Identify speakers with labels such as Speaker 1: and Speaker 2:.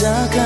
Speaker 1: jaga